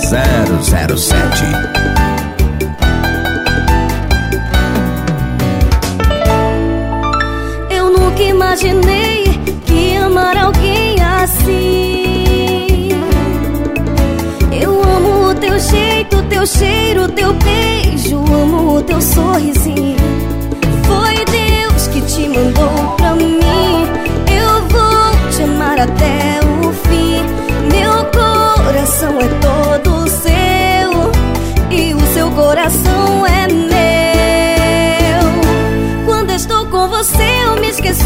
007 Eu nunca imaginei que amar alguém assim. Eu amo o teu jeito, teu cheiro, teu beijo, amo o teu sorrisinho. Foi Deus que te mandou pra mim. Eu vou te amar até o fim. Meu coração é todo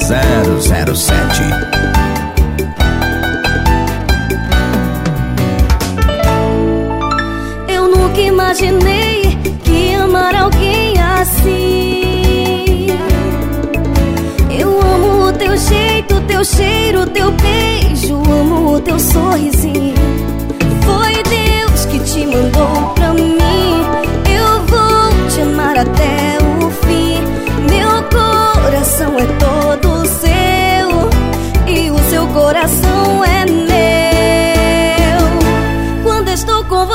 007 Eu nunca imaginei que amar alguém assim. Eu amo o teu jeito, teu cheiro, teu beijo, amo o teu sorrisinho. Foi Deus que te mandou pra mim. Eu vou te amar até